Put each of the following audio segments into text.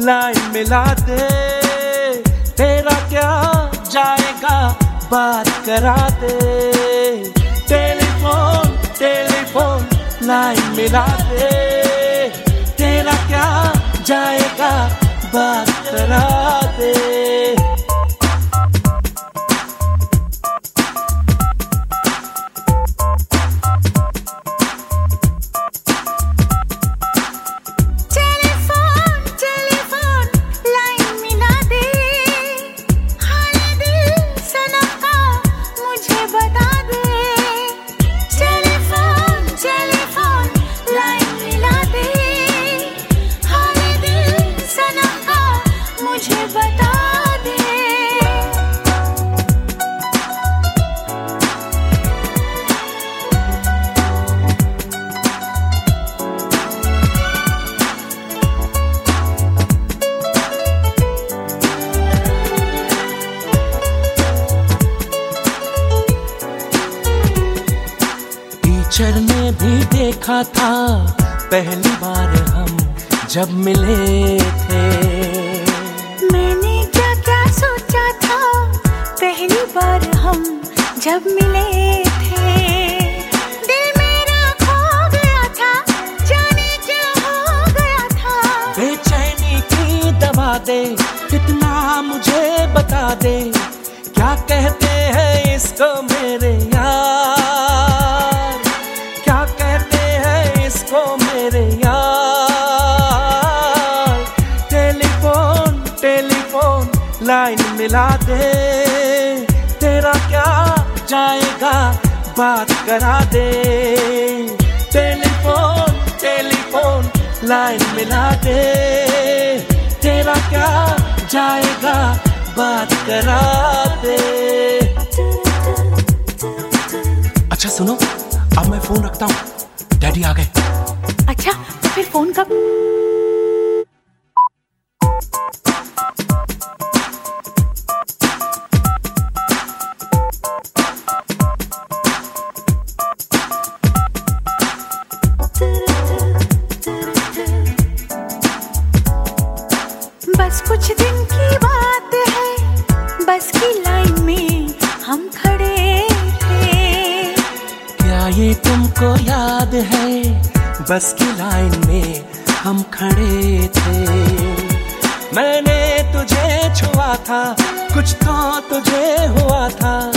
Line मिला दे। तेरा क्या जाएगा, बात करा दे। टेलीफोन टेलीफोन, लाइन मिला दे। तेरा क्या जाएगा, बात करा दे। टीचर ने भी देखा था। पहली बार हम जब मिले थे। मैंने क्या क्या सोचा था? पहली बार हम जब मिले थे। दिल मेरा खो गया था जाने क्या हो गया था? बेचैनी की दबा दे कितना मुझे बता दे। क्या कहते हैं इसको मेरे यार? मिला दे तेरा क्या जाएगा? बात करा दे। टेलीफोन टेलीफोन लाइन मिला दे। तेरा क्या जाएगा? बात करा दे। अच्छा सुनो अब मैं फ़ोन रखता हूँ। डैडी आ गए। अच्छा तो फिर फ़ोन कब? ये तुमको याद है। बस की लाइन में हम खड़े थे। मैंने तुझे छुआ था, कुछ तो तुझे हुआ था।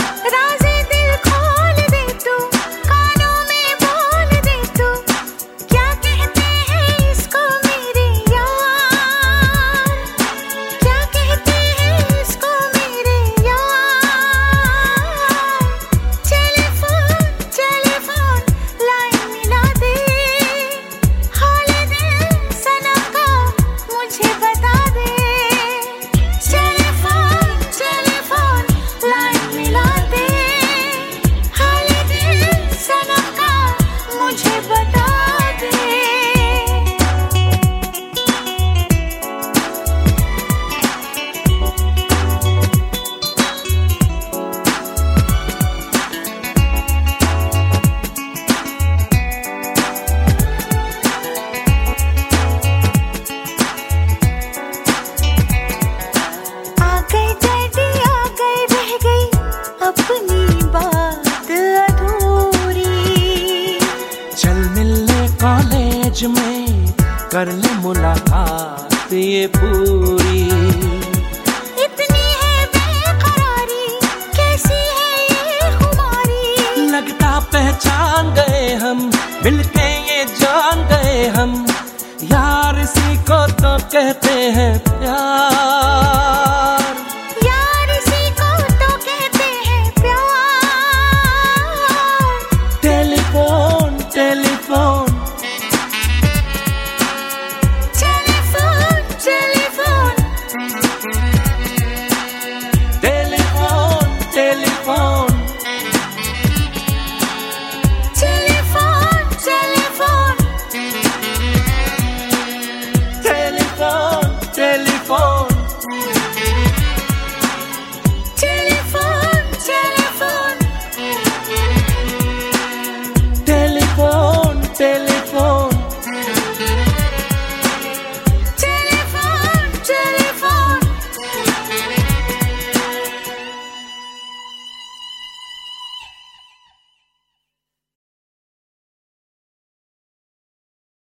ये पूरी। इतनी है बेकरारी कैसी है ये खुमारी? लगता पहचान गए हम मिलके ये जान गए हम। यार इसी को तो कहते हैं प्यार।